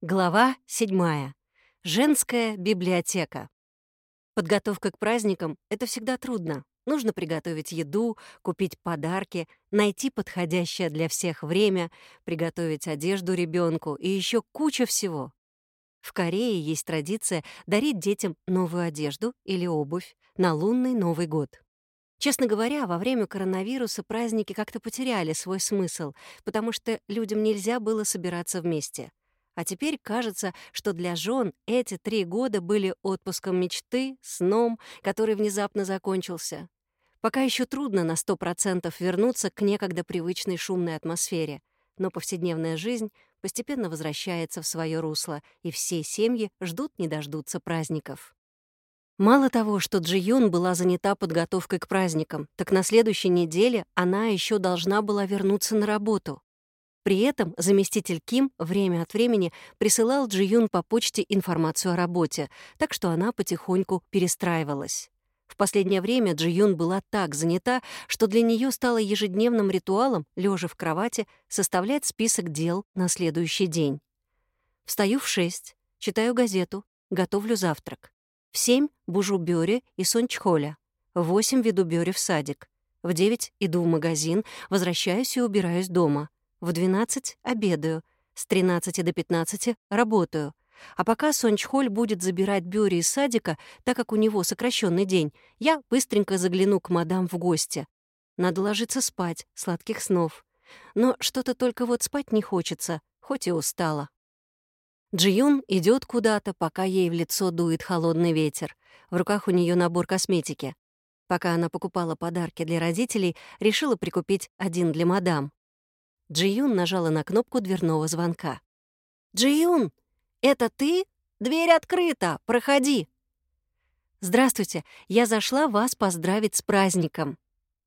Глава 7. Женская библиотека. Подготовка к праздникам — это всегда трудно. Нужно приготовить еду, купить подарки, найти подходящее для всех время, приготовить одежду ребенку и еще куча всего. В Корее есть традиция дарить детям новую одежду или обувь на лунный Новый год. Честно говоря, во время коронавируса праздники как-то потеряли свой смысл, потому что людям нельзя было собираться вместе. А теперь кажется, что для жен эти три года были отпуском мечты, сном, который внезапно закончился. Пока еще трудно на сто процентов вернуться к некогда привычной шумной атмосфере, но повседневная жизнь постепенно возвращается в свое русло, и все семьи ждут не дождутся праздников. Мало того, что Джиюн была занята подготовкой к праздникам, так на следующей неделе она еще должна была вернуться на работу. При этом заместитель Ким время от времени присылал Джи Юн по почте информацию о работе, так что она потихоньку перестраивалась. В последнее время Джи Юн была так занята, что для нее стало ежедневным ритуалом, лежа в кровати, составлять список дел на следующий день. Встаю в шесть, читаю газету, готовлю завтрак. В семь бужу Бёре и Сончхоля. В восемь веду Бёре в садик. В девять иду в магазин, возвращаюсь и убираюсь дома. В 12 обедаю, с 13 до 15 работаю. А пока Сончхоль будет забирать Бюри из садика, так как у него сокращенный день, я быстренько загляну к мадам в гости. Надо ложиться спать, сладких снов. Но что-то только вот спать не хочется, хоть и устала. Джиюн идет куда-то, пока ей в лицо дует холодный ветер. В руках у нее набор косметики. Пока она покупала подарки для родителей, решила прикупить один для мадам. Джиюн нажала на кнопку дверного звонка. «Джиюн, это ты? Дверь открыта, проходи!» «Здравствуйте, я зашла вас поздравить с праздником».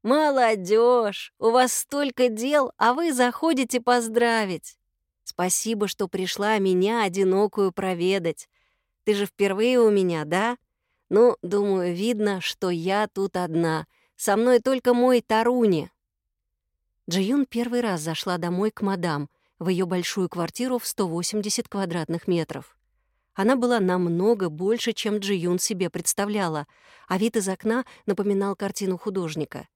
«Молодежь, у вас столько дел, а вы заходите поздравить. Спасибо, что пришла меня одинокую проведать. Ты же впервые у меня, да? Ну, думаю, видно, что я тут одна. Со мной только мой Таруни, Джиюн первый раз зашла домой к мадам, в ее большую квартиру в 180 квадратных метров. Она была намного больше, чем Джиюн себе представляла, а вид из окна напоминал картину художника.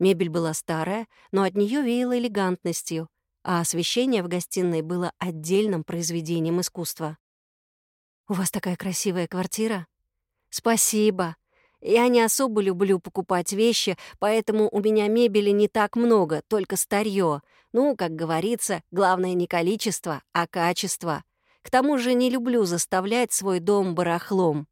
Мебель была старая, но от нее веяло элегантностью, а освещение в гостиной было отдельным произведением искусства. «У вас такая красивая квартира?» «Спасибо. Я не особо люблю покупать вещи, поэтому у меня мебели не так много, только старье. Ну, как говорится, главное не количество, а качество. К тому же не люблю заставлять свой дом барахлом.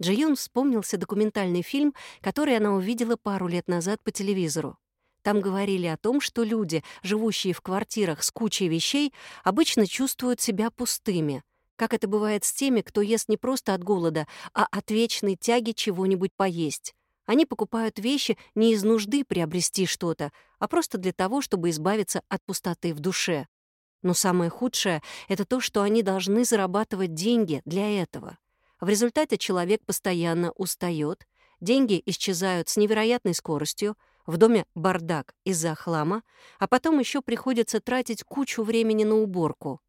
Джиюн вспомнился документальный фильм, который она увидела пару лет назад по телевизору. Там говорили о том, что люди, живущие в квартирах с кучей вещей, обычно чувствуют себя пустыми — как это бывает с теми, кто ест не просто от голода, а от вечной тяги чего-нибудь поесть. Они покупают вещи не из нужды приобрести что-то, а просто для того, чтобы избавиться от пустоты в душе. Но самое худшее — это то, что они должны зарабатывать деньги для этого. В результате человек постоянно устает, деньги исчезают с невероятной скоростью, в доме бардак из-за хлама, а потом еще приходится тратить кучу времени на уборку.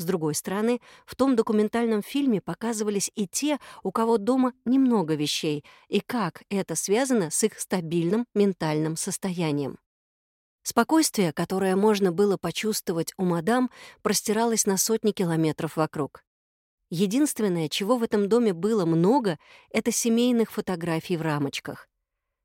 С другой стороны, в том документальном фильме показывались и те, у кого дома немного вещей, и как это связано с их стабильным ментальным состоянием. Спокойствие, которое можно было почувствовать у мадам, простиралось на сотни километров вокруг. Единственное, чего в этом доме было много, это семейных фотографий в рамочках.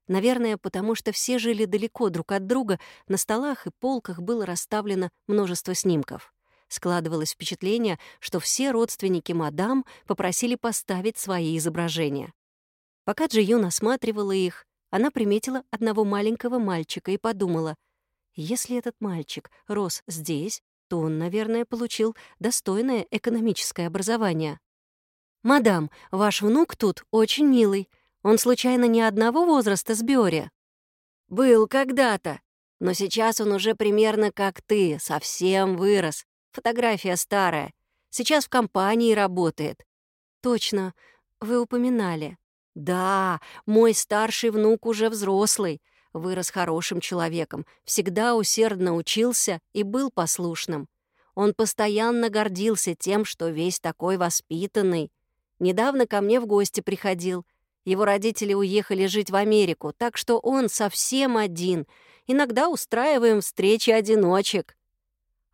Наверное, потому что все жили далеко друг от друга, на столах и полках было расставлено множество снимков. Складывалось впечатление, что все родственники мадам попросили поставить свои изображения. Пока Джиюн осматривала их, она приметила одного маленького мальчика и подумала, если этот мальчик рос здесь, то он, наверное, получил достойное экономическое образование. «Мадам, ваш внук тут очень милый. Он случайно не одного возраста с Бёре?» «Был когда-то, но сейчас он уже примерно как ты, совсем вырос. Фотография старая. Сейчас в компании работает. Точно, вы упоминали. Да, мой старший внук уже взрослый. Вырос хорошим человеком, всегда усердно учился и был послушным. Он постоянно гордился тем, что весь такой воспитанный. Недавно ко мне в гости приходил. Его родители уехали жить в Америку, так что он совсем один. Иногда устраиваем встречи одиночек.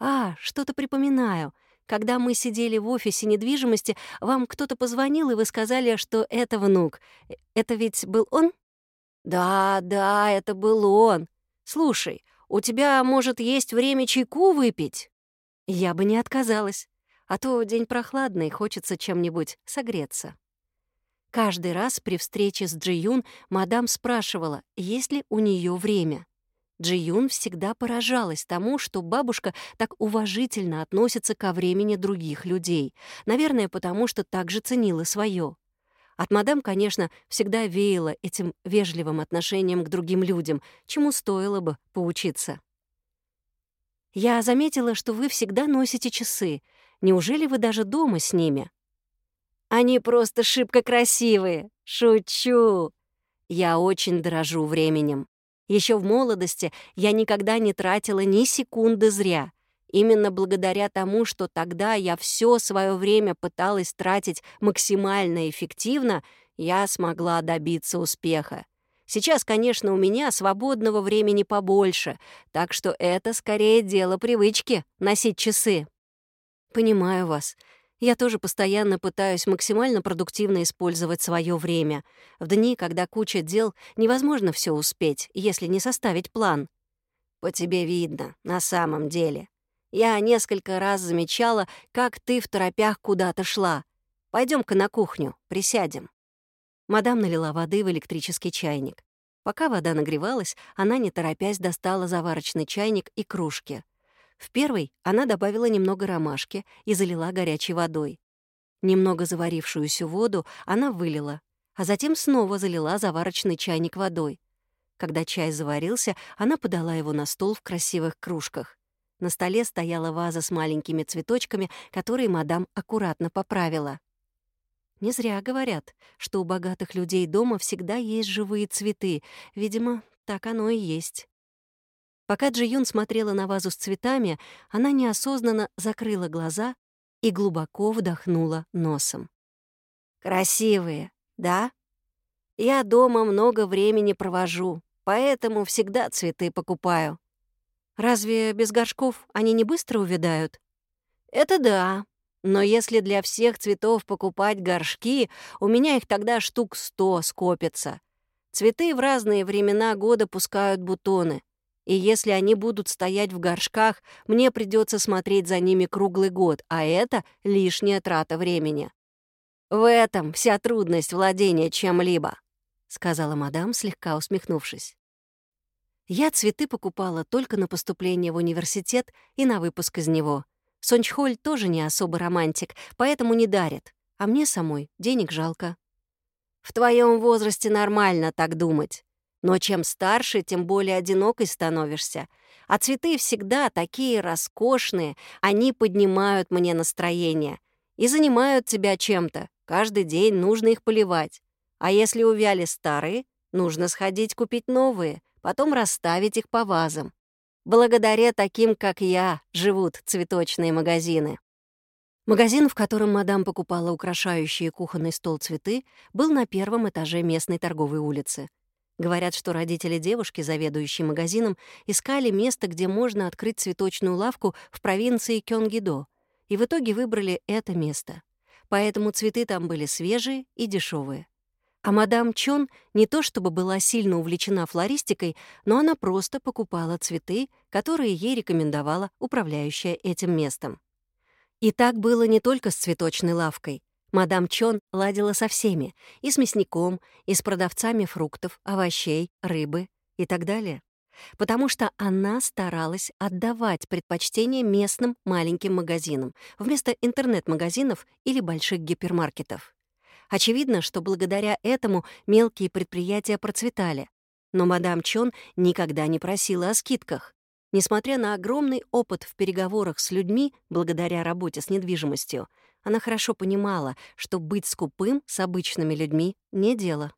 А, что-то припоминаю. Когда мы сидели в офисе недвижимости, вам кто-то позвонил, и вы сказали, что это внук. Э, это ведь был он? Да, да, это был он. Слушай, у тебя, может, есть время чайку выпить? Я бы не отказалась. А то день прохладный, хочется чем-нибудь согреться. Каждый раз при встрече с Джиюн мадам спрашивала, есть ли у нее время. Джиюн всегда поражалась тому, что бабушка так уважительно относится ко времени других людей. Наверное, потому что так же ценила свое. От мадам, конечно, всегда веяло этим вежливым отношением к другим людям, чему стоило бы поучиться. «Я заметила, что вы всегда носите часы. Неужели вы даже дома с ними?» «Они просто шибко красивые. Шучу. Я очень дорожу временем. Еще в молодости я никогда не тратила ни секунды зря. Именно благодаря тому, что тогда я все свое время пыталась тратить максимально эффективно, я смогла добиться успеха. Сейчас, конечно, у меня свободного времени побольше, так что это скорее дело привычки — носить часы. Понимаю вас. Я тоже постоянно пытаюсь максимально продуктивно использовать свое время. В дни, когда куча дел, невозможно все успеть, если не составить план. По тебе видно, на самом деле. Я несколько раз замечала, как ты в торопях куда-то шла. пойдем ка на кухню, присядем. Мадам налила воды в электрический чайник. Пока вода нагревалась, она, не торопясь, достала заварочный чайник и кружки. В первой она добавила немного ромашки и залила горячей водой. Немного заварившуюся воду она вылила, а затем снова залила заварочный чайник водой. Когда чай заварился, она подала его на стол в красивых кружках. На столе стояла ваза с маленькими цветочками, которые мадам аккуратно поправила. Не зря говорят, что у богатых людей дома всегда есть живые цветы. Видимо, так оно и есть. Пока Джи смотрела на вазу с цветами, она неосознанно закрыла глаза и глубоко вдохнула носом. «Красивые, да? Я дома много времени провожу, поэтому всегда цветы покупаю. Разве без горшков они не быстро увядают? Это да, но если для всех цветов покупать горшки, у меня их тогда штук сто скопится. Цветы в разные времена года пускают бутоны — и если они будут стоять в горшках, мне придется смотреть за ними круглый год, а это лишняя трата времени. В этом вся трудность владения чем-либо, сказала мадам, слегка усмехнувшись. Я цветы покупала только на поступление в университет и на выпуск из него. Сончхоль тоже не особо романтик, поэтому не дарит, а мне самой денег жалко. В твоем возрасте нормально так думать. Но чем старше, тем более одинокой становишься. А цветы всегда такие роскошные, они поднимают мне настроение и занимают тебя чем-то. Каждый день нужно их поливать. А если увяли старые, нужно сходить купить новые, потом расставить их по вазам. Благодаря таким, как я, живут цветочные магазины. Магазин, в котором мадам покупала украшающие кухонный стол цветы, был на первом этаже местной торговой улицы — Говорят, что родители девушки, заведующей магазином, искали место, где можно открыть цветочную лавку в провинции Кёнгидо, и в итоге выбрали это место. Поэтому цветы там были свежие и дешевые. А мадам Чон не то чтобы была сильно увлечена флористикой, но она просто покупала цветы, которые ей рекомендовала управляющая этим местом. И так было не только с цветочной лавкой. Мадам Чон ладила со всеми, и с мясником, и с продавцами фруктов, овощей, рыбы и так далее. Потому что она старалась отдавать предпочтение местным маленьким магазинам вместо интернет-магазинов или больших гипермаркетов. Очевидно, что благодаря этому мелкие предприятия процветали. Но мадам Чон никогда не просила о скидках. Несмотря на огромный опыт в переговорах с людьми, благодаря работе с недвижимостью, она хорошо понимала, что быть скупым с обычными людьми — не дело.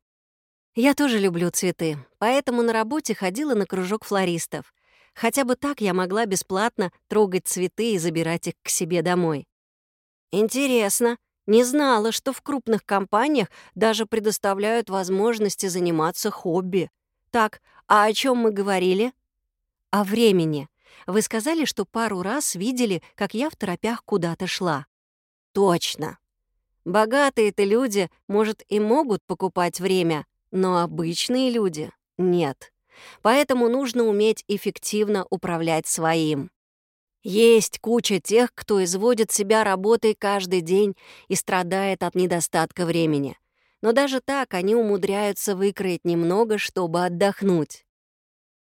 Я тоже люблю цветы, поэтому на работе ходила на кружок флористов. Хотя бы так я могла бесплатно трогать цветы и забирать их к себе домой. Интересно. Не знала, что в крупных компаниях даже предоставляют возможности заниматься хобби. Так, а о чем мы говорили? О времени. Вы сказали, что пару раз видели, как я в торопях куда-то шла. Точно. Богатые-то люди, может, и могут покупать время, но обычные люди — нет. Поэтому нужно уметь эффективно управлять своим. Есть куча тех, кто изводит себя работой каждый день и страдает от недостатка времени. Но даже так они умудряются выкроить немного, чтобы отдохнуть.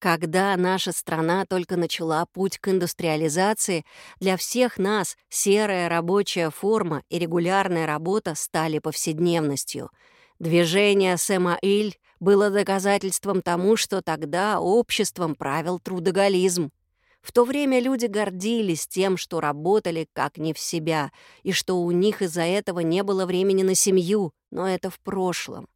Когда наша страна только начала путь к индустриализации, для всех нас серая рабочая форма и регулярная работа стали повседневностью. Движение Сэма-Иль было доказательством тому, что тогда обществом правил трудоголизм. В то время люди гордились тем, что работали как не в себя, и что у них из-за этого не было времени на семью, но это в прошлом.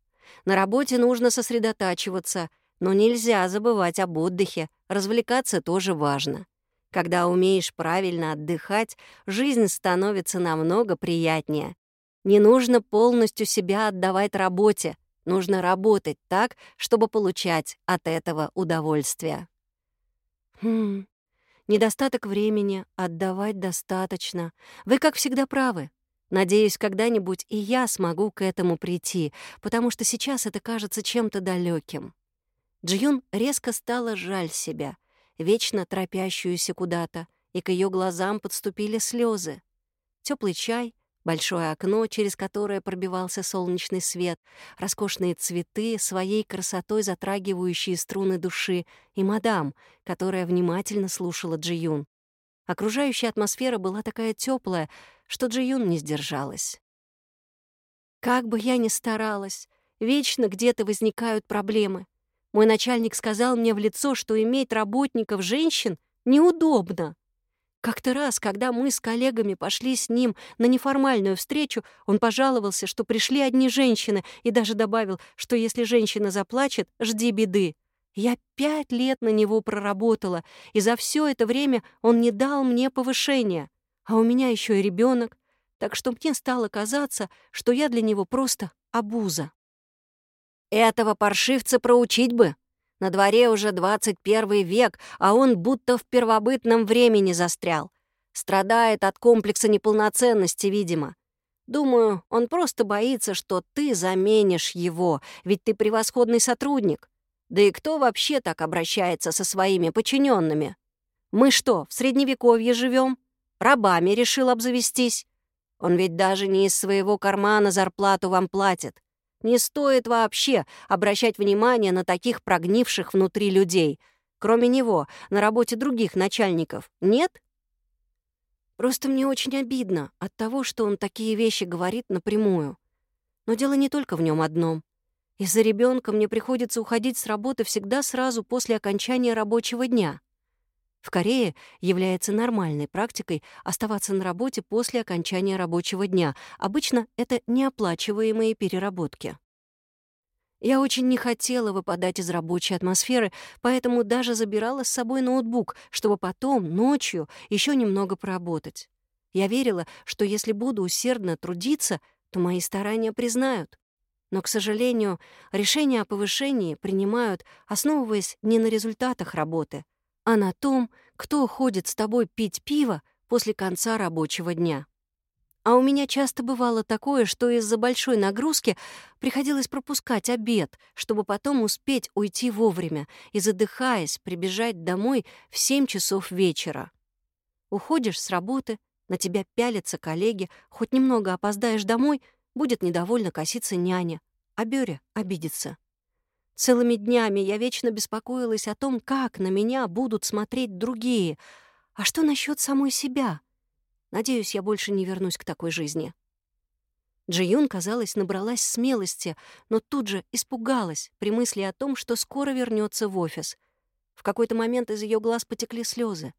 На работе нужно сосредотачиваться, но нельзя забывать об отдыхе, развлекаться тоже важно. Когда умеешь правильно отдыхать, жизнь становится намного приятнее. Не нужно полностью себя отдавать работе, нужно работать так, чтобы получать от этого удовольствие. Хм, Недостаток времени, отдавать достаточно. Вы, как всегда, правы. Надеюсь, когда-нибудь и я смогу к этому прийти, потому что сейчас это кажется чем-то далеким. Джиюн резко стало жаль себя, вечно торопящуюся куда-то, и к ее глазам подступили слезы. Теплый чай, Большое окно, через которое пробивался солнечный свет, роскошные цветы, своей красотой затрагивающие струны души, и мадам, которая внимательно слушала Джиюн. Окружающая атмосфера была такая теплая, что Джиюн не сдержалась. «Как бы я ни старалась, вечно где-то возникают проблемы. Мой начальник сказал мне в лицо, что иметь работников женщин неудобно. Как-то раз, когда мы с коллегами пошли с ним на неформальную встречу, он пожаловался, что пришли одни женщины, и даже добавил, что если женщина заплачет, жди беды. Я пять лет на него проработала, и за все это время он не дал мне повышения. А у меня еще и ребенок, так что мне стало казаться, что я для него просто обуза. «Этого паршивца проучить бы», на дворе уже 21 век, а он будто в первобытном времени застрял. Страдает от комплекса неполноценности, видимо. Думаю, он просто боится, что ты заменишь его, ведь ты превосходный сотрудник. Да и кто вообще так обращается со своими подчиненными? Мы что, в Средневековье живем? Рабами решил обзавестись? Он ведь даже не из своего кармана зарплату вам платит. Не стоит вообще обращать внимание на таких прогнивших внутри людей. Кроме него, на работе других начальников нет? Просто мне очень обидно от того, что он такие вещи говорит напрямую. Но дело не только в нем одном. Из-за ребенка мне приходится уходить с работы всегда сразу после окончания рабочего дня. В Корее является нормальной практикой оставаться на работе после окончания рабочего дня. Обычно это неоплачиваемые переработки. Я очень не хотела выпадать из рабочей атмосферы, поэтому даже забирала с собой ноутбук, чтобы потом, ночью, еще немного поработать. Я верила, что если буду усердно трудиться, то мои старания признают. Но, к сожалению, решения о повышении принимают, основываясь не на результатах работы, а на том, кто ходит с тобой пить пиво после конца рабочего дня. А у меня часто бывало такое, что из-за большой нагрузки приходилось пропускать обед, чтобы потом успеть уйти вовремя и, задыхаясь, прибежать домой в 7 часов вечера. Уходишь с работы, на тебя пялятся коллеги, хоть немного опоздаешь домой, будет недовольно коситься няня, а Бёря обидится. Целыми днями я вечно беспокоилась о том, как на меня будут смотреть другие. А что насчет самой себя? Надеюсь, я больше не вернусь к такой жизни. Джиюн, казалось, набралась смелости, но тут же испугалась при мысли о том, что скоро вернется в офис. В какой-то момент из ее глаз потекли слезы.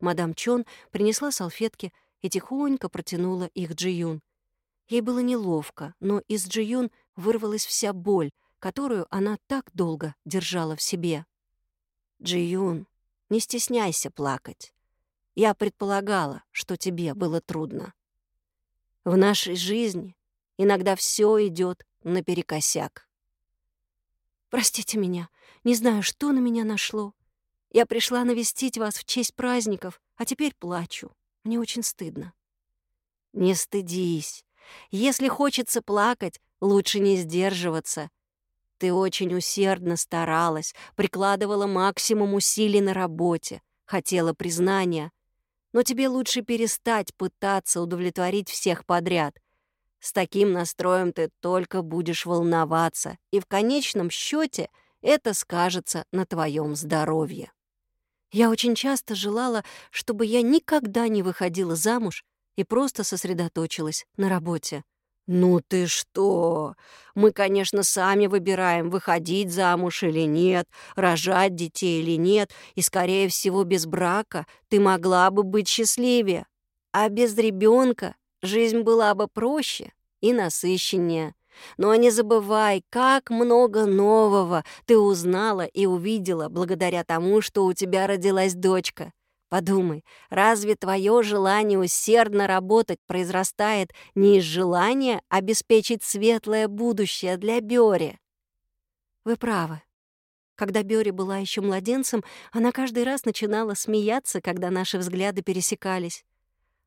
Мадам Чон принесла салфетки и тихонько протянула их Джиюн. Ей было неловко, но из Джиюн вырвалась вся боль — которую она так долго держала в себе. «Джиюн, не стесняйся плакать. Я предполагала, что тебе было трудно. В нашей жизни иногда все идет наперекосяк. Простите меня, не знаю, что на меня нашло. Я пришла навестить вас в честь праздников, а теперь плачу. Мне очень стыдно. Не стыдись. Если хочется плакать, лучше не сдерживаться. Ты очень усердно старалась, прикладывала максимум усилий на работе, хотела признания. Но тебе лучше перестать пытаться удовлетворить всех подряд. С таким настроем ты только будешь волноваться, и в конечном счете это скажется на твоем здоровье. Я очень часто желала, чтобы я никогда не выходила замуж и просто сосредоточилась на работе. «Ну ты что? Мы, конечно, сами выбираем, выходить замуж или нет, рожать детей или нет, и, скорее всего, без брака ты могла бы быть счастливее. А без ребенка жизнь была бы проще и насыщеннее. Но не забывай, как много нового ты узнала и увидела благодаря тому, что у тебя родилась дочка. Подумай, разве твое желание усердно работать произрастает не из желания обеспечить светлое будущее для Бёри? Вы правы. Когда Бёри была еще младенцем, она каждый раз начинала смеяться, когда наши взгляды пересекались.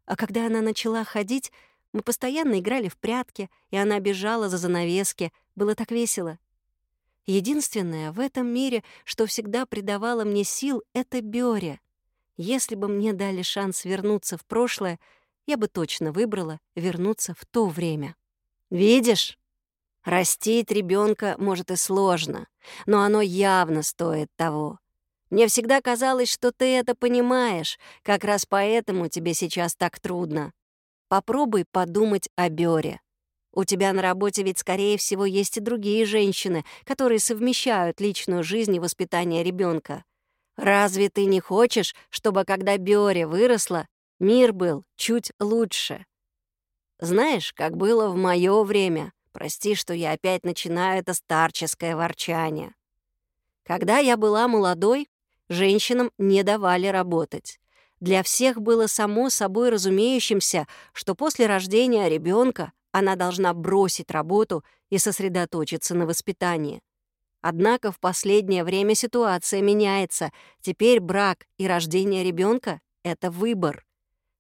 А когда она начала ходить, мы постоянно играли в прятки, и она бежала за занавески. Было так весело. Единственное в этом мире, что всегда придавало мне сил, — это Бёря. Если бы мне дали шанс вернуться в прошлое, я бы точно выбрала вернуться в то время. Видишь? Растить ребенка может и сложно, но оно явно стоит того. Мне всегда казалось, что ты это понимаешь, как раз поэтому тебе сейчас так трудно. Попробуй подумать о Бёре. У тебя на работе ведь, скорее всего, есть и другие женщины, которые совмещают личную жизнь и воспитание ребенка. Разве ты не хочешь, чтобы, когда Бёре выросла, мир был чуть лучше? Знаешь, как было в мое время, прости, что я опять начинаю это старческое ворчание. Когда я была молодой, женщинам не давали работать. Для всех было само собой разумеющимся, что после рождения ребенка она должна бросить работу и сосредоточиться на воспитании. Однако в последнее время ситуация меняется. Теперь брак и рождение ребенка — это выбор.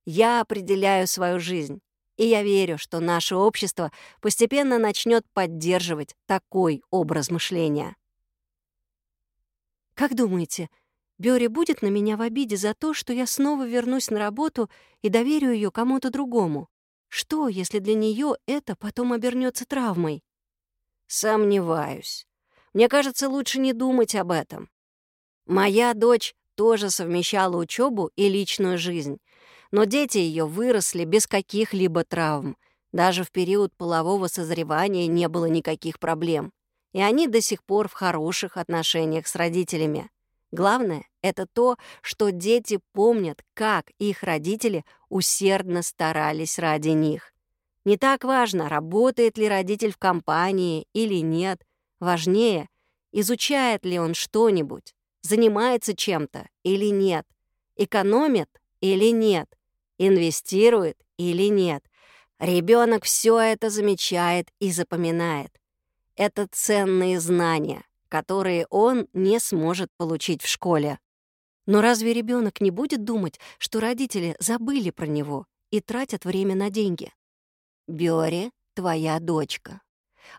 Я определяю свою жизнь, и я верю, что наше общество постепенно начнет поддерживать такой образ мышления. Как думаете, Бёри будет на меня в обиде за то, что я снова вернусь на работу и доверю ее кому-то другому. Что, если для нее это потом обернется травмой? Сомневаюсь. Мне кажется, лучше не думать об этом. Моя дочь тоже совмещала учебу и личную жизнь, но дети ее выросли без каких-либо травм. Даже в период полового созревания не было никаких проблем. И они до сих пор в хороших отношениях с родителями. Главное — это то, что дети помнят, как их родители усердно старались ради них. Не так важно, работает ли родитель в компании или нет. Важнее, изучает ли он что-нибудь, занимается чем-то или нет, экономит или нет, инвестирует или нет. Ребенок все это замечает и запоминает. Это ценные знания, которые он не сможет получить в школе. Но разве ребенок не будет думать, что родители забыли про него и тратят время на деньги? Бёри — твоя дочка.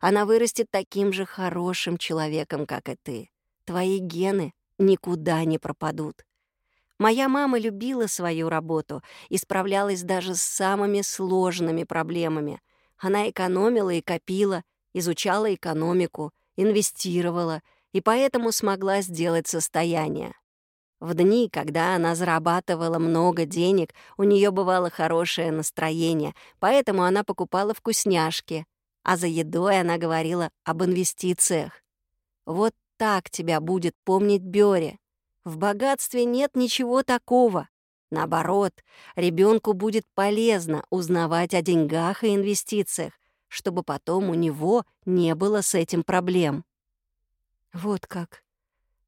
Она вырастет таким же хорошим человеком, как и ты. Твои гены никуда не пропадут. Моя мама любила свою работу и справлялась даже с самыми сложными проблемами. Она экономила и копила, изучала экономику, инвестировала и поэтому смогла сделать состояние. В дни, когда она зарабатывала много денег, у нее бывало хорошее настроение, поэтому она покупала вкусняшки, а за едой она говорила об инвестициях. Вот так тебя будет помнить Бёре. В богатстве нет ничего такого. Наоборот, ребенку будет полезно узнавать о деньгах и инвестициях, чтобы потом у него не было с этим проблем. Вот как.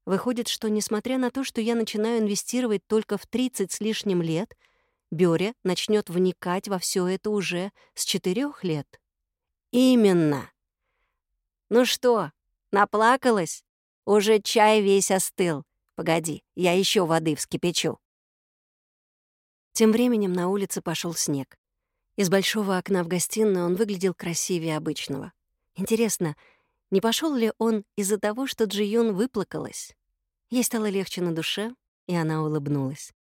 Выходит, что, несмотря на то, что я начинаю инвестировать только в 30 с лишним лет, Бёря начнет вникать во все это уже с четырех лет. Именно. Ну что, наплакалась? Уже чай весь остыл. Погоди, я еще воды вскипячу. Тем временем на улице пошел снег. Из большого окна в гостиную он выглядел красивее обычного. Интересно, не пошел ли он из-за того, что Джиюн выплакалась? Ей стало легче на душе, и она улыбнулась.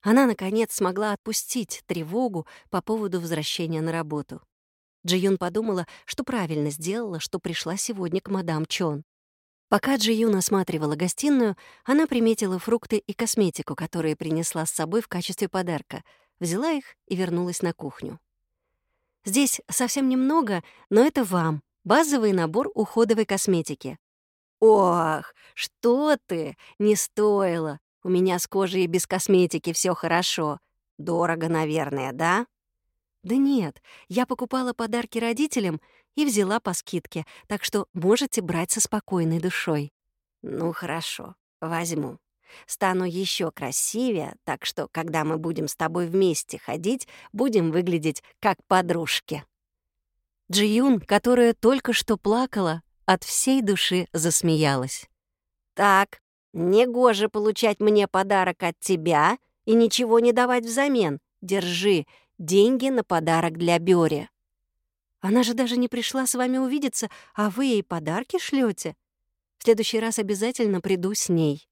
Она, наконец, смогла отпустить тревогу по поводу возвращения на работу. Джиюн подумала, что правильно сделала, что пришла сегодня к мадам Чон. Пока Джиюн осматривала гостиную, она приметила фрукты и косметику, которые принесла с собой в качестве подарка, взяла их и вернулась на кухню. «Здесь совсем немного, но это вам», Базовый набор уходовой косметики. «Ох, что ты! Не стоило! У меня с кожей и без косметики все хорошо. Дорого, наверное, да?» «Да нет, я покупала подарки родителям и взяла по скидке, так что можете брать со спокойной душой». «Ну хорошо, возьму. Стану еще красивее, так что, когда мы будем с тобой вместе ходить, будем выглядеть как подружки». Джиюн, которая только что плакала, от всей души засмеялась. «Так, негоже получать мне подарок от тебя и ничего не давать взамен. Держи, деньги на подарок для Бёри». «Она же даже не пришла с вами увидеться, а вы ей подарки шлете. В следующий раз обязательно приду с ней».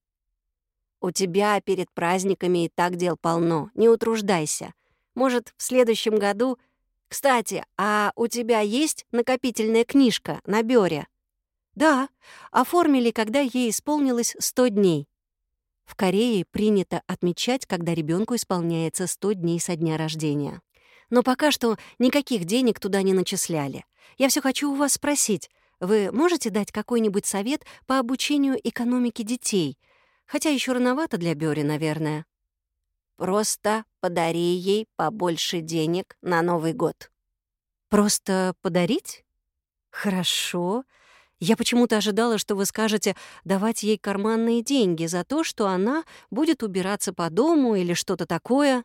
«У тебя перед праздниками и так дел полно, не утруждайся. Может, в следующем году кстати, а у тебя есть накопительная книжка на Бёре? Да, оформили, когда ей исполнилось 100 дней. В Корее принято отмечать, когда ребенку исполняется 100 дней со дня рождения. Но пока что никаких денег туда не начисляли. Я все хочу у вас спросить, вы можете дать какой-нибудь совет по обучению экономике детей? Хотя еще рановато для Бёри, наверное. Просто подари ей побольше денег на Новый год. Просто подарить? Хорошо. Я почему-то ожидала, что вы скажете давать ей карманные деньги за то, что она будет убираться по дому или что-то такое.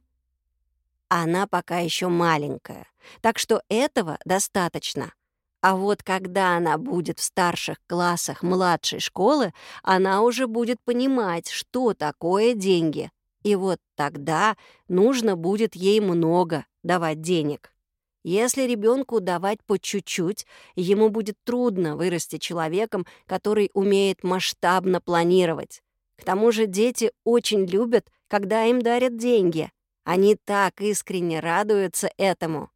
Она пока еще маленькая, так что этого достаточно. А вот когда она будет в старших классах младшей школы, она уже будет понимать, что такое деньги. И вот тогда нужно будет ей много давать денег. Если ребенку давать по чуть-чуть, ему будет трудно вырасти человеком, который умеет масштабно планировать. К тому же дети очень любят, когда им дарят деньги. Они так искренне радуются этому.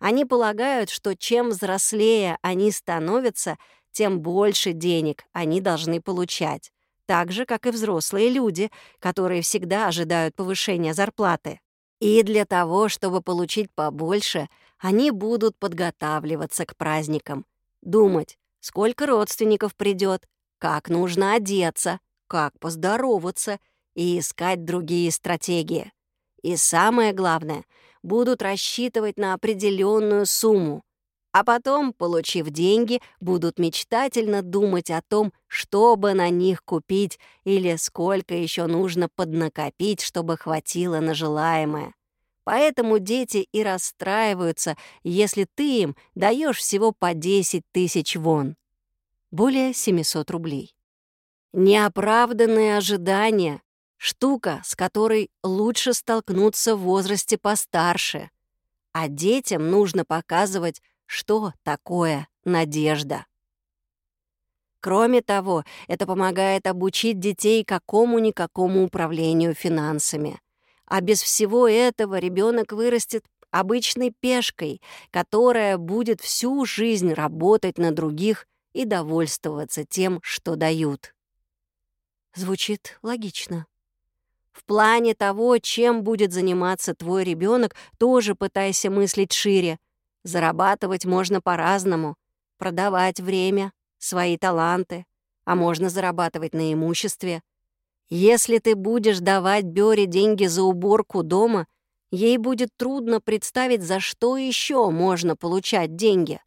Они полагают, что чем взрослее они становятся, тем больше денег они должны получать так же, как и взрослые люди, которые всегда ожидают повышения зарплаты. И для того, чтобы получить побольше, они будут подготавливаться к праздникам, думать, сколько родственников придет, как нужно одеться, как поздороваться и искать другие стратегии. И самое главное, будут рассчитывать на определенную сумму, а потом, получив деньги, будут мечтательно думать о том, что бы на них купить или сколько еще нужно поднакопить, чтобы хватило на желаемое. Поэтому дети и расстраиваются, если ты им даешь всего по 10 тысяч вон. Более 700 рублей. Неоправданные ожидания — штука, с которой лучше столкнуться в возрасте постарше. А детям нужно показывать, что такое надежда. Кроме того, это помогает обучить детей какому-никакому управлению финансами. А без всего этого ребенок вырастет обычной пешкой, которая будет всю жизнь работать на других и довольствоваться тем, что дают. Звучит логично. В плане того, чем будет заниматься твой ребенок, тоже пытайся мыслить шире. Зарабатывать можно по-разному. Продавать время, свои таланты, а можно зарабатывать на имуществе. Если ты будешь давать Бёре деньги за уборку дома, ей будет трудно представить, за что еще можно получать деньги.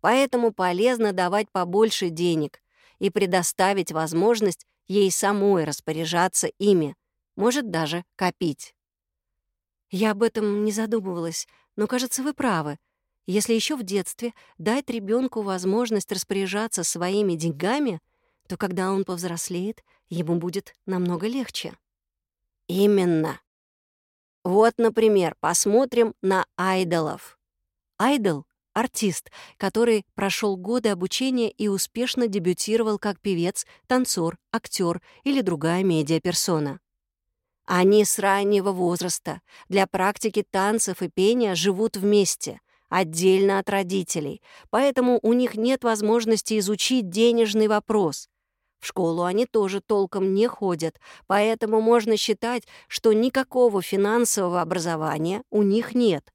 Поэтому полезно давать побольше денег и предоставить возможность ей самой распоряжаться ими, может даже копить. Я об этом не задумывалась, но, кажется, вы правы. Если еще в детстве дать ребенку возможность распоряжаться своими деньгами, то когда он повзрослеет, ему будет намного легче. Именно. Вот, например, посмотрим на айдолов. Айдол — артист, который прошел годы обучения и успешно дебютировал как певец, танцор, актер или другая медиаперсона. Они с раннего возраста для практики танцев и пения живут вместе, отдельно от родителей, поэтому у них нет возможности изучить денежный вопрос. В школу они тоже толком не ходят, поэтому можно считать, что никакого финансового образования у них нет.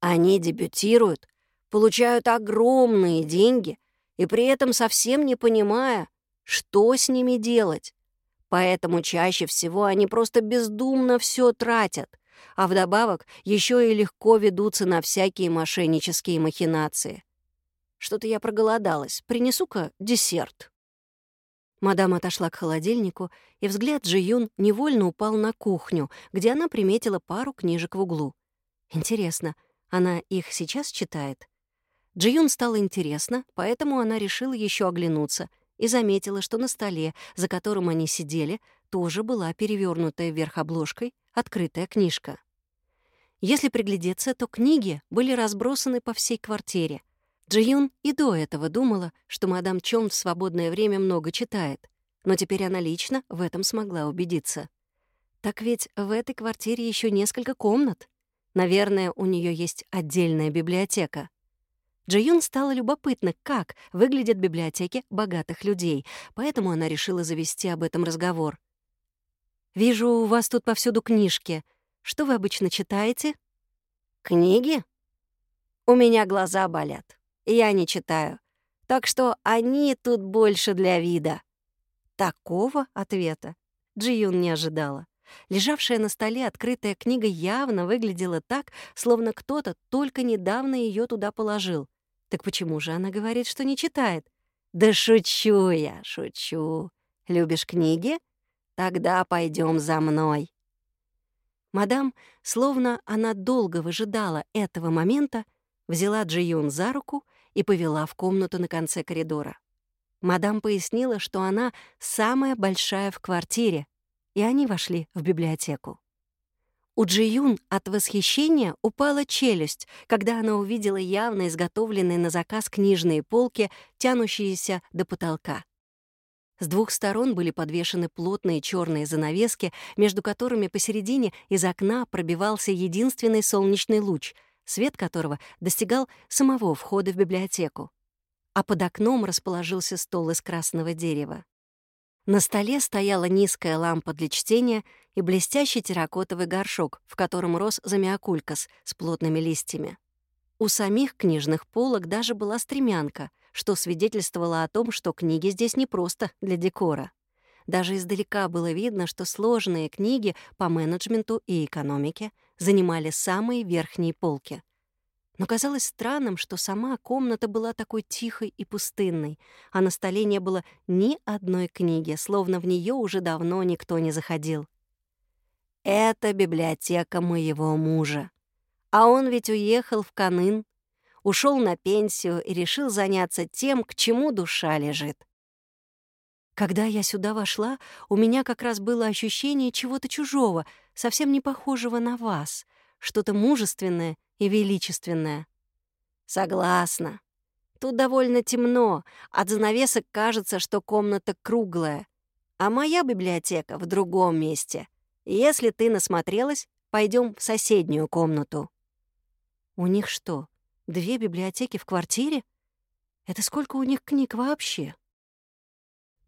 Они дебютируют, получают огромные деньги и при этом совсем не понимая, что с ними делать. Поэтому чаще всего они просто бездумно все тратят, а вдобавок еще и легко ведутся на всякие мошеннические махинации. Что-то я проголодалась. Принесу-ка десерт. Мадам отошла к холодильнику, и взгляд Джи невольно упал на кухню, где она приметила пару книжек в углу. Интересно, она их сейчас читает? Джи стало интересно, поэтому она решила еще оглянуться и заметила, что на столе, за которым они сидели, тоже была перевернутая вверх обложкой открытая книжка. Если приглядеться, то книги были разбросаны по всей квартире, Джиюн и до этого думала, что мадам Чон в свободное время много читает, но теперь она лично в этом смогла убедиться. Так ведь в этой квартире еще несколько комнат. Наверное, у нее есть отдельная библиотека. Джиюн стало любопытно, как выглядят библиотеки богатых людей, поэтому она решила завести об этом разговор. «Вижу, у вас тут повсюду книжки. Что вы обычно читаете?» «Книги? У меня глаза болят я не читаю. Так что они тут больше для вида». Такого ответа Джиюн не ожидала. Лежавшая на столе открытая книга явно выглядела так, словно кто-то только недавно ее туда положил. Так почему же она говорит, что не читает? «Да шучу я, шучу. Любишь книги? Тогда пойдем за мной». Мадам, словно она долго выжидала этого момента, взяла Джиюн за руку и повела в комнату на конце коридора. Мадам пояснила, что она самая большая в квартире, и они вошли в библиотеку. У Джиюн от восхищения упала челюсть, когда она увидела явно изготовленные на заказ книжные полки, тянущиеся до потолка. С двух сторон были подвешены плотные черные занавески, между которыми посередине из окна пробивался единственный солнечный луч — свет которого достигал самого входа в библиотеку. А под окном расположился стол из красного дерева. На столе стояла низкая лампа для чтения и блестящий терракотовый горшок, в котором рос замиокулькас с плотными листьями. У самих книжных полок даже была стремянка, что свидетельствовало о том, что книги здесь не просто для декора. Даже издалека было видно, что сложные книги по менеджменту и экономике занимали самые верхние полки. Но казалось странным, что сама комната была такой тихой и пустынной, а на столе не было ни одной книги, словно в нее уже давно никто не заходил. «Это библиотека моего мужа. А он ведь уехал в Канын, ушел на пенсию и решил заняться тем, к чему душа лежит. Когда я сюда вошла, у меня как раз было ощущение чего-то чужого, совсем не похожего на вас, что-то мужественное и величественное. Согласна. Тут довольно темно, от занавесок кажется, что комната круглая. А моя библиотека в другом месте. Если ты насмотрелась, пойдем в соседнюю комнату. У них что, две библиотеки в квартире? Это сколько у них книг вообще?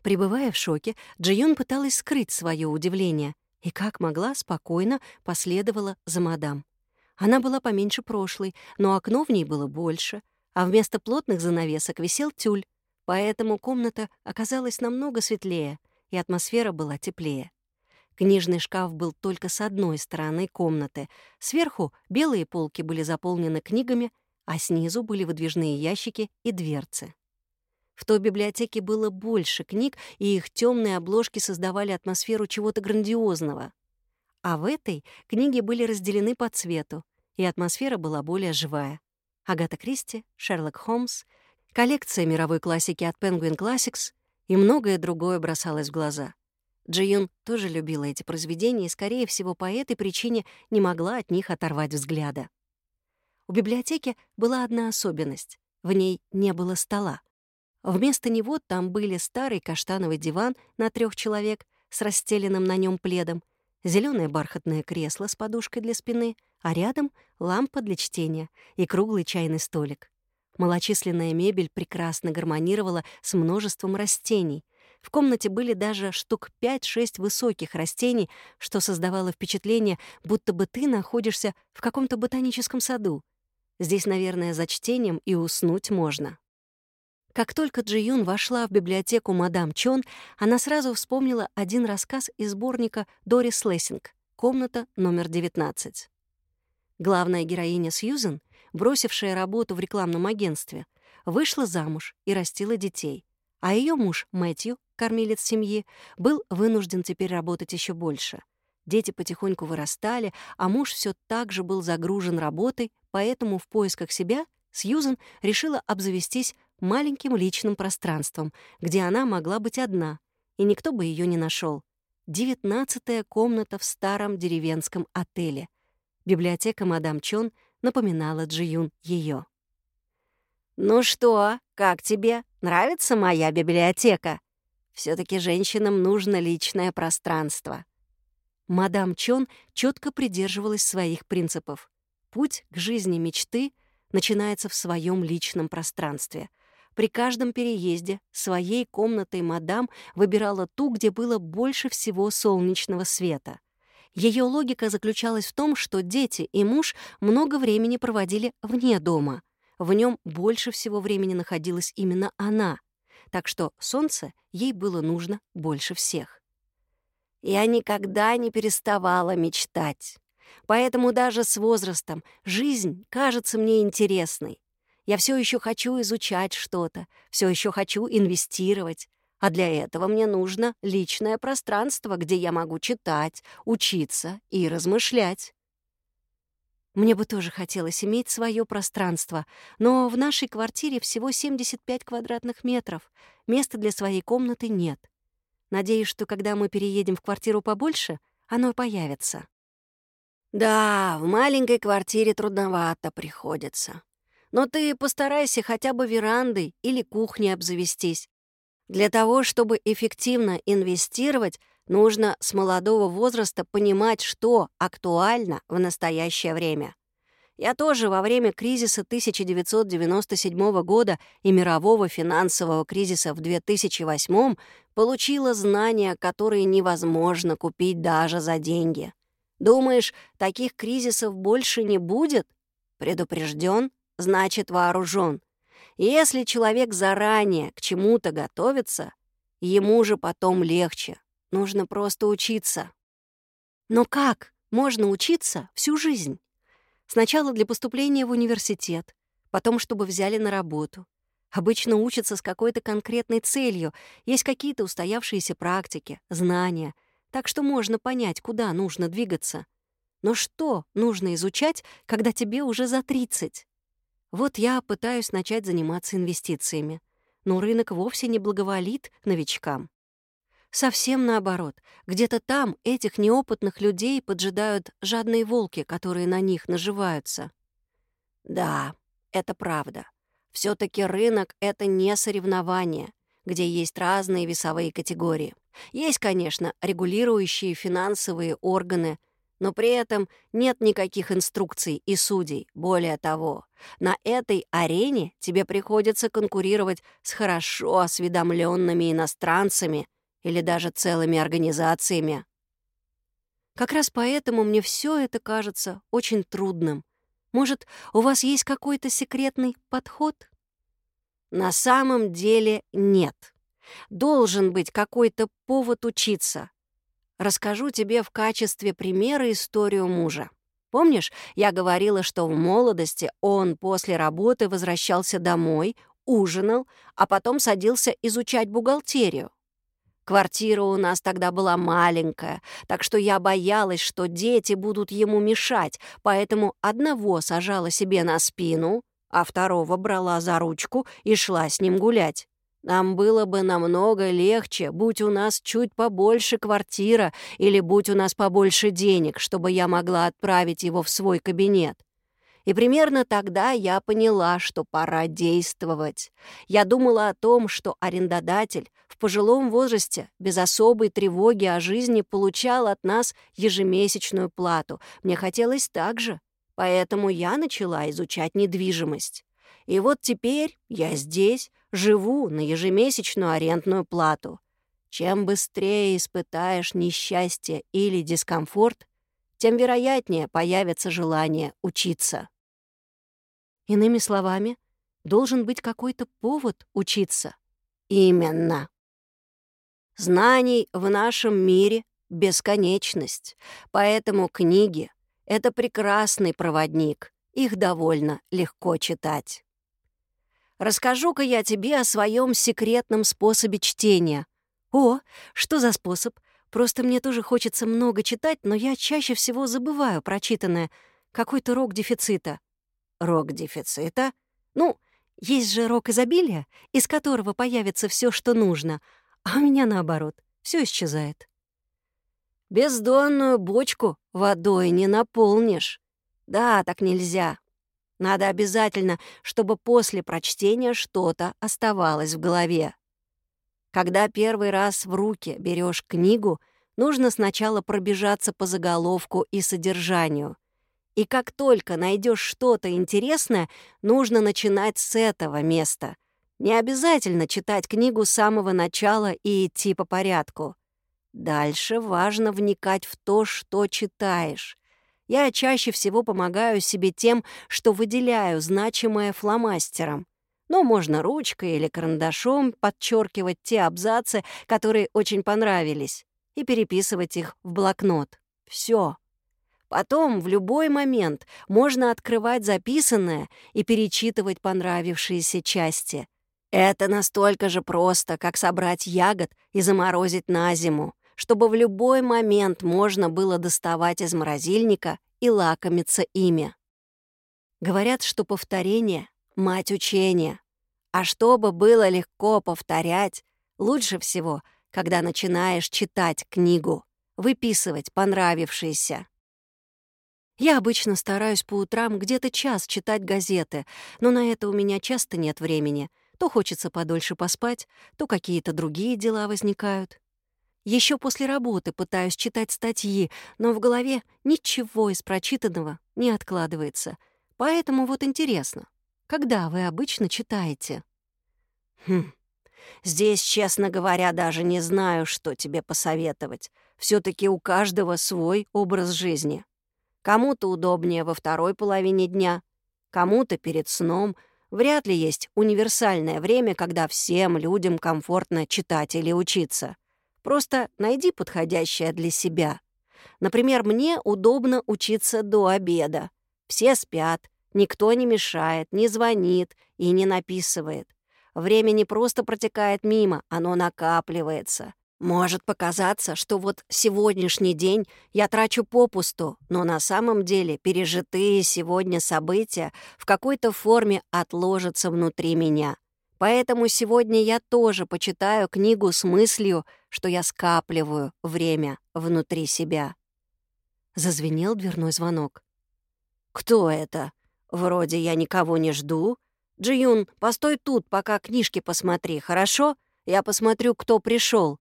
Пребывая в шоке, Джиюн пыталась скрыть свое удивление и, как могла, спокойно последовала за мадам. Она была поменьше прошлой, но окно в ней было больше, а вместо плотных занавесок висел тюль, поэтому комната оказалась намного светлее, и атмосфера была теплее. Книжный шкаф был только с одной стороны комнаты. Сверху белые полки были заполнены книгами, а снизу были выдвижные ящики и дверцы. В той библиотеке было больше книг, и их темные обложки создавали атмосферу чего-то грандиозного. А в этой книги были разделены по цвету, и атмосфера была более живая. Агата Кристи, Шерлок Холмс, коллекция мировой классики от Penguin Classics и многое другое бросалось в глаза. Джи тоже любила эти произведения и, скорее всего, по этой причине не могла от них оторвать взгляда. У библиотеки была одна особенность — в ней не было стола. Вместо него там были старый каштановый диван на трех человек с расстеленным на нем пледом, зеленое бархатное кресло с подушкой для спины, а рядом — лампа для чтения и круглый чайный столик. Малочисленная мебель прекрасно гармонировала с множеством растений. В комнате были даже штук 5-6 высоких растений, что создавало впечатление, будто бы ты находишься в каком-то ботаническом саду. Здесь, наверное, за чтением и уснуть можно. Как только Джи вошла в библиотеку мадам Чон, она сразу вспомнила один рассказ из сборника Дорис Лессинг «Комната номер 19». Главная героиня Сьюзен, бросившая работу в рекламном агентстве, вышла замуж и растила детей, а ее муж Мэтью, кормилец семьи, был вынужден теперь работать еще больше. Дети потихоньку вырастали, а муж все так же был загружен работой, поэтому в поисках себя Сьюзен решила обзавестись маленьким личным пространством, где она могла быть одна, и никто бы ее не нашел. Девятнадцатая комната в старом деревенском отеле. Библиотека мадам Чон напоминала Джиюн ее. «Ну что, как тебе? Нравится моя библиотека? все таки женщинам нужно личное пространство». Мадам Чон четко придерживалась своих принципов. Путь к жизни мечты начинается в своем личном пространстве — при каждом переезде своей комнатой мадам выбирала ту, где было больше всего солнечного света. Ее логика заключалась в том, что дети и муж много времени проводили вне дома. В нем больше всего времени находилась именно она, так что солнце ей было нужно больше всех. Я никогда не переставала мечтать. Поэтому даже с возрастом жизнь кажется мне интересной. Я все еще хочу изучать что-то, все еще хочу инвестировать. А для этого мне нужно личное пространство, где я могу читать, учиться и размышлять. Мне бы тоже хотелось иметь свое пространство, но в нашей квартире всего 75 квадратных метров. Места для своей комнаты нет. Надеюсь, что когда мы переедем в квартиру побольше, оно появится. Да, в маленькой квартире трудновато приходится. Но ты постарайся хотя бы верандой или кухней обзавестись. Для того, чтобы эффективно инвестировать, нужно с молодого возраста понимать, что актуально в настоящее время. Я тоже во время кризиса 1997 года и мирового финансового кризиса в 2008 получила знания, которые невозможно купить даже за деньги. Думаешь, таких кризисов больше не будет? Предупрежден, значит вооружен. Если человек заранее к чему-то готовится, ему же потом легче. Нужно просто учиться. Но как можно учиться всю жизнь? Сначала для поступления в университет, потом чтобы взяли на работу. Обычно учатся с какой-то конкретной целью, есть какие-то устоявшиеся практики, знания, так что можно понять, куда нужно двигаться. Но что нужно изучать, когда тебе уже за 30? Вот я пытаюсь начать заниматься инвестициями, но рынок вовсе не благоволит новичкам. Совсем наоборот. Где-то там этих неопытных людей поджидают жадные волки, которые на них наживаются. Да, это правда. все таки рынок — это не соревнование, где есть разные весовые категории. Есть, конечно, регулирующие финансовые органы — но при этом нет никаких инструкций и судей. Более того, на этой арене тебе приходится конкурировать с хорошо осведомленными иностранцами или даже целыми организациями. Как раз поэтому мне все это кажется очень трудным. Может, у вас есть какой-то секретный подход? На самом деле нет. Должен быть какой-то повод учиться. Расскажу тебе в качестве примера историю мужа. Помнишь, я говорила, что в молодости он после работы возвращался домой, ужинал, а потом садился изучать бухгалтерию. Квартира у нас тогда была маленькая, так что я боялась, что дети будут ему мешать, поэтому одного сажала себе на спину, а второго брала за ручку и шла с ним гулять. Нам было бы намного легче, будь у нас чуть побольше квартира или будь у нас побольше денег, чтобы я могла отправить его в свой кабинет. И примерно тогда я поняла, что пора действовать. Я думала о том, что арендодатель в пожилом возрасте без особой тревоги о жизни получал от нас ежемесячную плату. Мне хотелось так же, поэтому я начала изучать недвижимость. И вот теперь я здесь, живу на ежемесячную арендную плату. Чем быстрее испытаешь несчастье или дискомфорт, тем вероятнее появится желание учиться. Иными словами, должен быть какой-то повод учиться. Именно. Знаний в нашем мире бесконечность, поэтому книги — это прекрасный проводник, их довольно легко читать. Расскажу-ка я тебе о своем секретном способе чтения. О, что за способ? Просто мне тоже хочется много читать, но я чаще всего забываю прочитанное. Какой-то рок дефицита. Рок дефицита? Ну, есть же рок изобилия, из которого появится все, что нужно, а у меня наоборот, все исчезает. Бездонную бочку водой не наполнишь. Да, так нельзя. Надо обязательно, чтобы после прочтения что-то оставалось в голове. Когда первый раз в руки берешь книгу, нужно сначала пробежаться по заголовку и содержанию. И как только найдешь что-то интересное, нужно начинать с этого места. Не обязательно читать книгу с самого начала и идти по порядку. Дальше важно вникать в то, что читаешь. Я чаще всего помогаю себе тем, что выделяю значимое фломастером. Но можно ручкой или карандашом подчеркивать те абзацы, которые очень понравились, и переписывать их в блокнот. Все. Потом в любой момент можно открывать записанное и перечитывать понравившиеся части. Это настолько же просто, как собрать ягод и заморозить на зиму чтобы в любой момент можно было доставать из морозильника и лакомиться ими. Говорят, что повторение — мать учения. А чтобы было легко повторять, лучше всего, когда начинаешь читать книгу, выписывать понравившиеся. Я обычно стараюсь по утрам где-то час читать газеты, но на это у меня часто нет времени. То хочется подольше поспать, то какие-то другие дела возникают. Еще после работы пытаюсь читать статьи, но в голове ничего из прочитанного не откладывается. Поэтому вот интересно, когда вы обычно читаете? Хм. Здесь, честно говоря, даже не знаю, что тебе посоветовать. все таки у каждого свой образ жизни. Кому-то удобнее во второй половине дня, кому-то перед сном. Вряд ли есть универсальное время, когда всем людям комфортно читать или учиться. Просто найди подходящее для себя. Например, мне удобно учиться до обеда. Все спят, никто не мешает, не звонит и не написывает. Время не просто протекает мимо, оно накапливается. Может показаться, что вот сегодняшний день я трачу попусту, но на самом деле пережитые сегодня события в какой-то форме отложатся внутри меня. Поэтому сегодня я тоже почитаю книгу с мыслью, что я скапливаю время внутри себя. Зазвенел дверной звонок. «Кто это? Вроде я никого не жду. Джиюн, постой тут, пока книжки посмотри, хорошо? Я посмотрю, кто пришел.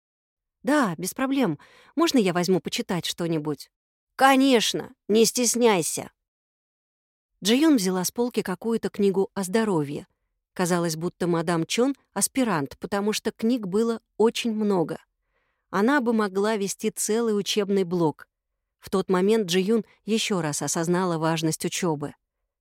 «Да, без проблем. Можно я возьму почитать что-нибудь?» «Конечно, не стесняйся». Джиюн взяла с полки какую-то книгу о здоровье — Казалось, будто мадам Чон — аспирант, потому что книг было очень много. Она бы могла вести целый учебный блок. В тот момент Джи Юн еще раз осознала важность учебы.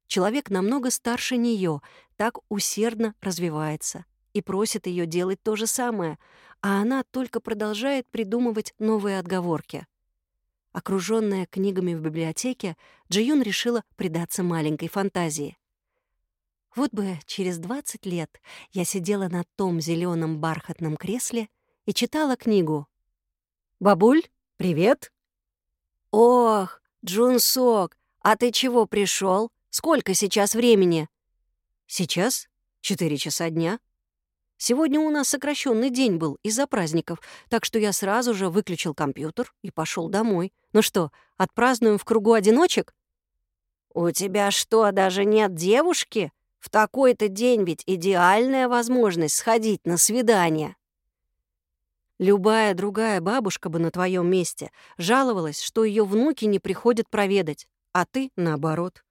Человек намного старше нее, так усердно развивается и просит ее делать то же самое, а она только продолжает придумывать новые отговорки. Окруженная книгами в библиотеке, Джиюн решила предаться маленькой фантазии. Вот бы через 20 лет я сидела на том зеленом бархатном кресле и читала книгу. «Бабуль, привет!» «Ох, Джунсок, а ты чего пришел? Сколько сейчас времени?» «Сейчас? Четыре часа дня. Сегодня у нас сокращенный день был из-за праздников, так что я сразу же выключил компьютер и пошел домой. Ну что, отпразднуем в кругу одиночек?» «У тебя что, даже нет девушки?» В такой-то день ведь идеальная возможность сходить на свидание. Любая другая бабушка бы на твоем месте жаловалась, что ее внуки не приходят проведать, а ты наоборот.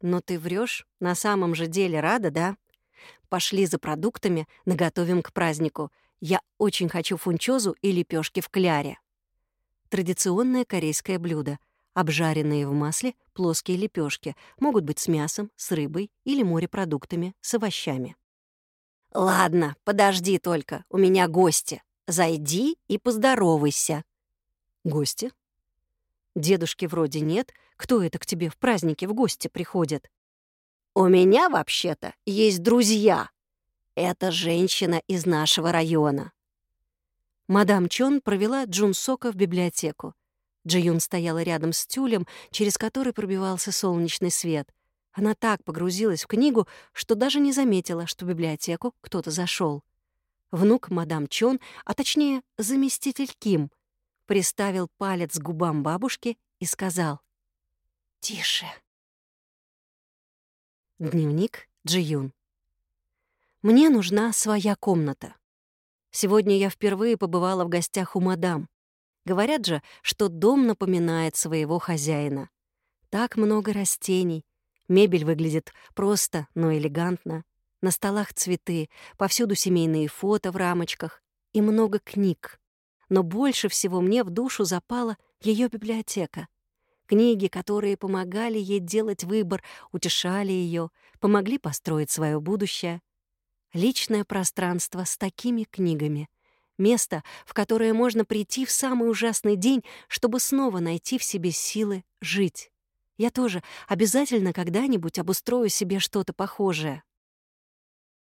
Но ты врешь, на самом же деле рада, да? Пошли за продуктами, наготовим к празднику. Я очень хочу фунчозу и лепешки в кляре. Традиционное корейское блюдо — Обжаренные в масле плоские лепешки могут быть с мясом, с рыбой или морепродуктами, с овощами. «Ладно, подожди только, у меня гости. Зайди и поздоровайся». «Гости?» «Дедушки вроде нет. Кто это к тебе в праздники в гости приходит?» «У меня, вообще-то, есть друзья. Это женщина из нашего района». Мадам Чон провела Джун Сока в библиотеку. Джиюн стояла рядом с тюлем, через который пробивался солнечный свет. Она так погрузилась в книгу, что даже не заметила, что в библиотеку кто-то зашел. Внук мадам Чон, а точнее заместитель Ким, приставил палец к губам бабушки и сказал «Тише». Дневник Джиюн. Мне нужна своя комната. Сегодня я впервые побывала в гостях у мадам. Говорят же, что дом напоминает своего хозяина. Так много растений. Мебель выглядит просто, но элегантно. На столах цветы, повсюду семейные фото в рамочках и много книг. Но больше всего мне в душу запала ее библиотека. Книги, которые помогали ей делать выбор, утешали ее, помогли построить свое будущее. Личное пространство с такими книгами — Место, в которое можно прийти в самый ужасный день, чтобы снова найти в себе силы жить. Я тоже обязательно когда-нибудь обустрою себе что-то похожее.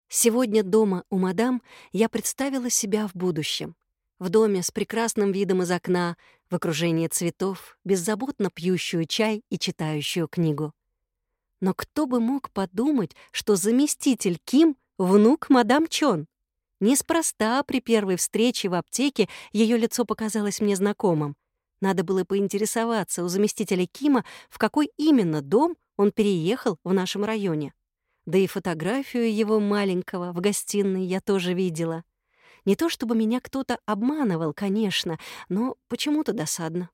Сегодня дома у мадам я представила себя в будущем. В доме с прекрасным видом из окна, в окружении цветов, беззаботно пьющую чай и читающую книгу. Но кто бы мог подумать, что заместитель Ким — внук мадам Чон? Неспроста при первой встрече в аптеке ее лицо показалось мне знакомым. Надо было поинтересоваться у заместителя Кима, в какой именно дом он переехал в нашем районе. Да и фотографию его маленького в гостиной я тоже видела. Не то чтобы меня кто-то обманывал, конечно, но почему-то досадно.